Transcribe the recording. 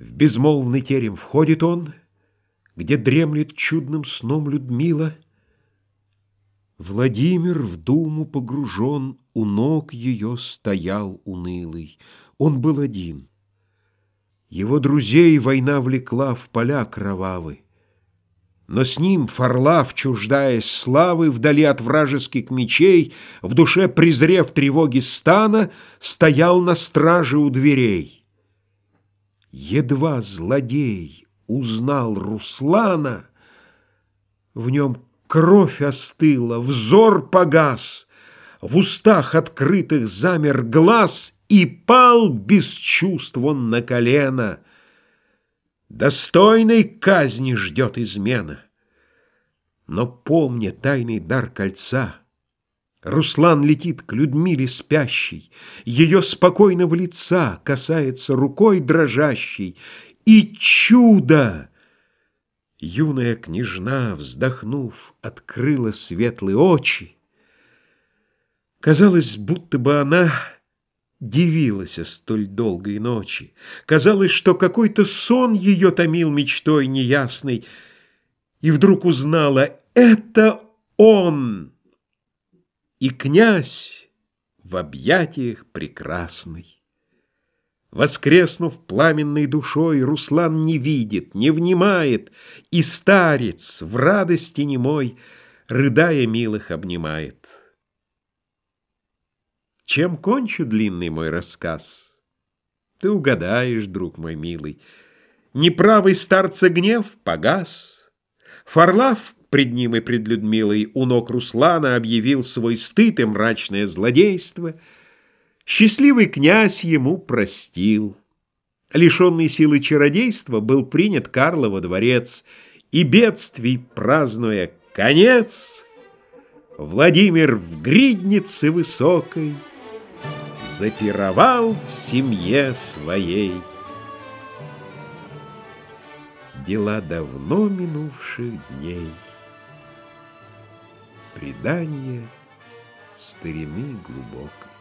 В безмолвный терем входит он, Где дремлет чудным сном Людмила. Владимир в думу погружен, У ног ее стоял унылый. Он был один. Его друзей война влекла В поля кровавы. Но с ним Фарлав, чуждаясь славы, Вдали от вражеских мечей, В душе презрев тревоги стана, Стоял на страже у дверей. Едва злодей узнал Руслана, В нем кровь остыла, взор погас, В устах открытых замер глаз, И пал без чувств он на колено. Достойной казни ждет измена. Но помня тайный дар кольца, Руслан летит к Людмиле спящей, Ее спокойного лица касается рукой дрожащей, И чудо! Юная княжна, вздохнув, открыла светлые очи. Казалось, будто бы она дивилась о столь долгой ночи. Казалось, что какой-то сон ее томил мечтой неясной, И вдруг узнала — это он! И князь в объятиях прекрасный. Воскреснув пламенной душой, Руслан не видит, не внимает, И старец в радости немой, Рыдая, милых обнимает. Чем кончу длинный мой рассказ? Ты угадаешь, друг мой милый. Неправый старца гнев погас. Фарлав пред ним и пред Людмилой у ног Руслана объявил свой стыд и мрачное злодейство. Счастливый князь ему простил. Лишенный силы чародейства был принят Карло во дворец, и бедствий, празднуя конец, Владимир в гриднице высокой запировал в семье своей. Дела давно минувших дней предание старины глубокой.